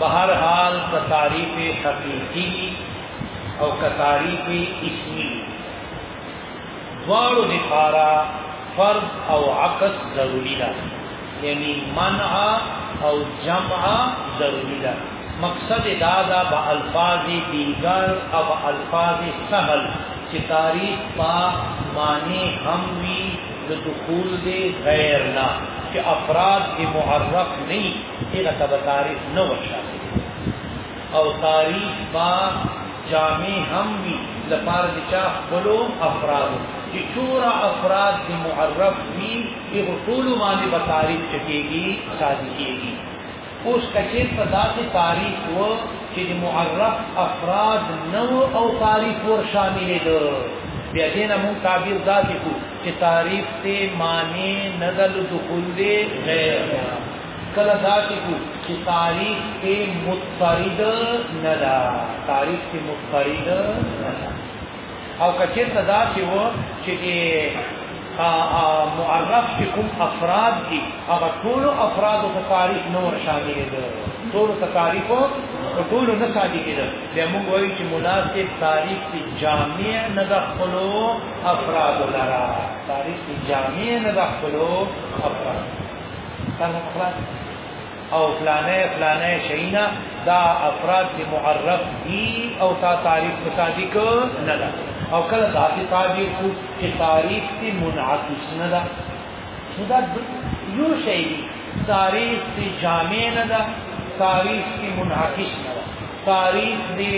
بهر حال که تعریف حقیقی او که تعریف اسمی دوارو دفارا فرض او عکس ضروری ده یعنی منع او جمع ضروری ده مقصد دا دا با الفاظ دیگر او الفاظ سهل چې تعریف پا معنی هم وی د دخول دی غیر نه چې افراد کې معرف نه هغه ته به تعریف نه ورشاته او تعریف با جامع هم وي لپاره د چا خپلو افرادو چې څومره افراد د معرف وي هغو ټولو باندې به تعریف چکېږي سازي کېږي اوس کچیر په داسې تعریف و چې د معرف افراد نو او تعریف ور شامل دي بیا دې نه مون تعبیر داسې کو چې تعریف ته معنی نزل دخول دی غیر کله داسې کو چې تاریخ کې متفرد نه ده تاریخ کې متفرد نه ده او کچې ته داسې و چې معرف چې کوم افراد دي هغه ټول افراد په تاریخ نور شامل دي ټول په تاریخ او ټول نه شامل دي بیا موږ وایو چې مناسب تاریخ کې جامع نه دخلو افراد لرا تاریخ کې جامع نه دخلو افراد او فلانه فلانه شینا دا افراد دی معرف دی او تا تعریف صادق نه ده او کله دا چې تعریف کو چې تعریف دی منعکس نه ده دا یو شی دی تعریف دی جامع نه ده تعریف دی منعکس نه ده تعریف دی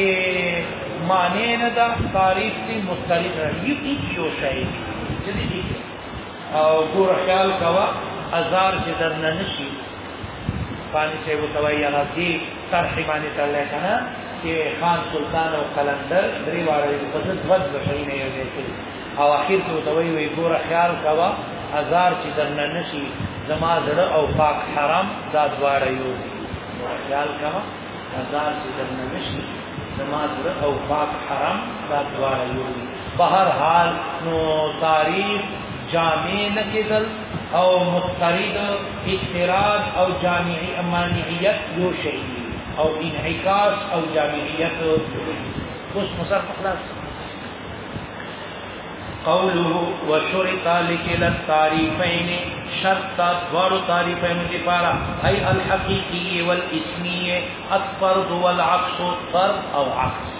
معنی نه ده تعریف دی مستلزم نه ده یو شی دی او ګور خیال کوا ازار چې درنه نشي فانی چې وتوي هغه دې طرح باندې تل کنه چې خان سلطان او قلندر درې واره په ځد ود بشری نه یو دي او اخر ته وتوي وي ګور خیال کوا ازار چې درنه نشي زما زړه او پاک حرام دا دواړه یو دي خیال کوا ازار چې د نمشي زما زړه او پاک حرام دا دواړه یو دي په هر حال نو تاریخ جامع نه کېدل او مسترد اقتراد او جامعي امانعیت یو شی او انعکاس او جامعیت اوس مصرف خلاص قولو و شرطا لکلت تاریفین شرطا دوارو تاریفین دفارا ای الحقیقی والاسمی اتفرد والعقص طرد او عقص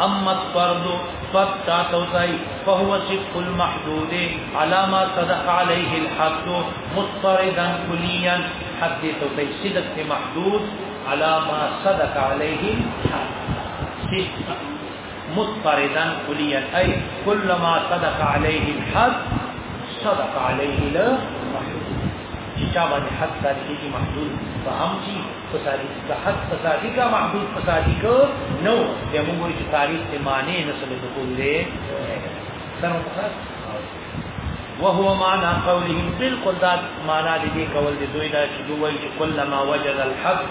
اما الطرد فالتاتوسي فهو شق المحدود على ما صدق عليه الحد مضطردا كليا حد توسي صدق محدود على ما صدق عليه الحد مضطردا کلیا ای کل ما صدق علیه الحد صدق علیه له چې چا باندې حد صادق کی محدود فهم چی فسادی کا حد فسادی کا محدود فسادی کو نو د موږ چې تاریخ ته معنی نسل د کول دې سره خاص وهو معنى قولهم بالقل ذات معنى دې کول دې دوی دا چې دوی چې کله ما وجد الحق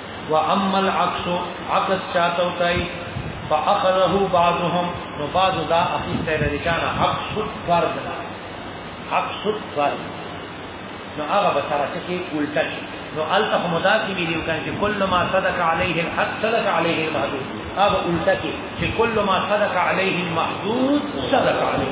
واما العكس عكس چاته وتاي فاخذه بعضهم نو بعض دا اخیسته لري چانه عكس فرض نه عكس فرض نو هغه به سره کې الټه شي نو الته خدا کې ویلو کان چې کله ما صدق عليه الحق صدق عليه المحدود هغه الټه کې چې کله ما صدق عليه المحدود صدق عليه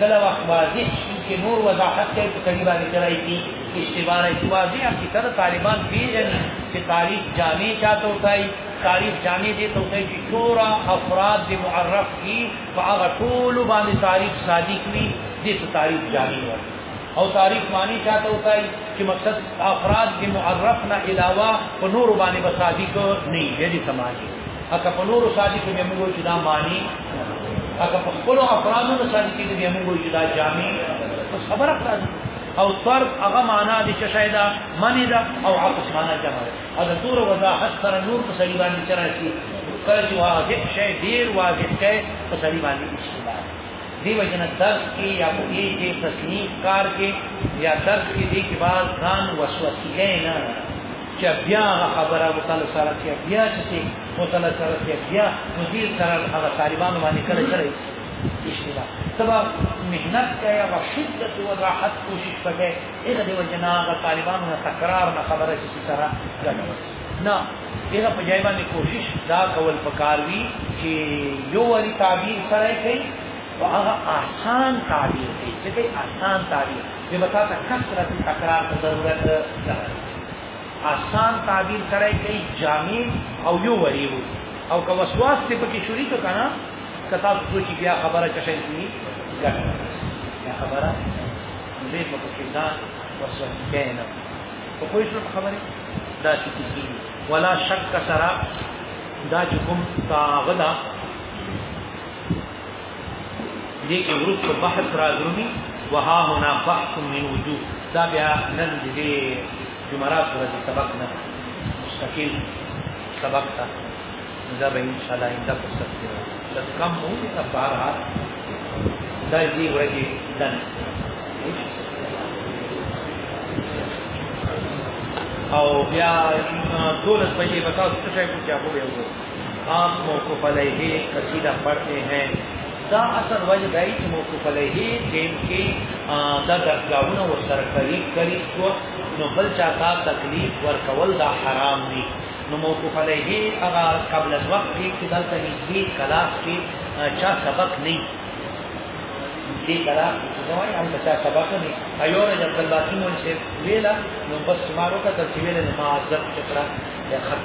کله وخت واضح شي چې نور وضاحت کوي په سړي باندې کړای شي اشتباه نه شي واضح حقیقت سره طالبان پیژني چې تاریخ جامع چاته وتاي تاریخ جامع دي ته وتاي چې شورا افراد دې معرف کی په هغه ټول باندې تاریخ صادق وي دې ته تاریخ جامع ورته او تاریخ معنی چاته وتاي چې مقصد افراد دې معرف نه علاوه په نور باندې بصادق نه دي سماجی اګه په نورو سادي کې موږ وایو چې دا معنی اګه په خپل افرادو نه سادي کې دې موږ وایو چې دا جامع بس خبره کړه او صرف هغه معنا دي چې شاید منی دا او عطف معنا جمع ده اګه تور وضاحت سره نور په سړي باندې چرایي کله چې واضح شي ډیر واضح شي په سړي باندې اشتباه دی وجنه درس کې یا په دې کې تصنیف کار کې یا درس کې دې کې بعد ځان وسوسه نه چې بیا هغه خبره مطلب سره چې بیا چې مطلب سره چې بیا مدیر سره هغه طالبان باندې کړی کړی اشتباه سبا مهنت کوي او شدت او راحت کوشش کوي هغه د وجنا هغه طالبانو نه تکرار نه خبره چې سره غلط نه هغه په ځای باندې کوشش دا کول پکاروي چې یو وری تعبیر سره کوي او هغه آسان تعبیر کوي چې آسان تعبیر دې بتا ته کثرت تکرار ته ضرورت ده آسان تعبیر کړای کای جامع او یو وریو او که وسواس ته پکې شوري ته کنه کتا سوچ بیا خبره کښې شي ګټ یا خبره دې په کې دا وسواس کینه په کوئی څه خبره دا چې کیږي ولا شک سرا دا چې کوم تاغدا دې کې ورته بحث راځي وها هنا بحث من وجوه دا بیا نن دې جمعرات ورځ سبق نه مستقل سبق تا دا به ان شاء الله انده فرصت دی دا کم مو دا بار ها دا دې ورځ دن او بیا دولت په دې وکاو څه شي کوي هغه به وګورئ عام موقف علیه قصیده پڑھتے ہیں دا اصل وجه دای چې موقف علیه ټیم کې دا درګاونه ور سره کوي کوي کو نو بل چا تا تکلیف ور کول دا حرام دي نو موقف علیه هغه قبل از وقت کې چې دلته نږدې کلاس کې چا سبق نه دې کلاس کې نو یې هم چا سبق نه ایو رج عبد الله سیمون چې ویلا نو بس مارو کا ترتیب له معذب چکرا یا خط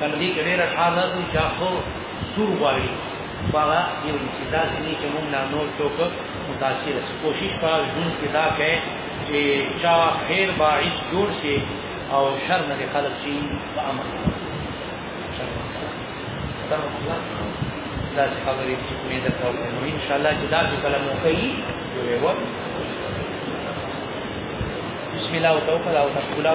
تنګي کې ډېر اشعار راځي چې خو سور غواړي باغه یو چې دا سني چې موږ نه نور څوک متاثر شي کوشش په جون کې دا کوي چې چا خیر باعث جوړ شي او شر نه خلق شي په امر دا خبرې چې مې دا کول نو ان شاء الله چې دا چې کلام کوي جوړې و بسم الله وتوکل او تقلا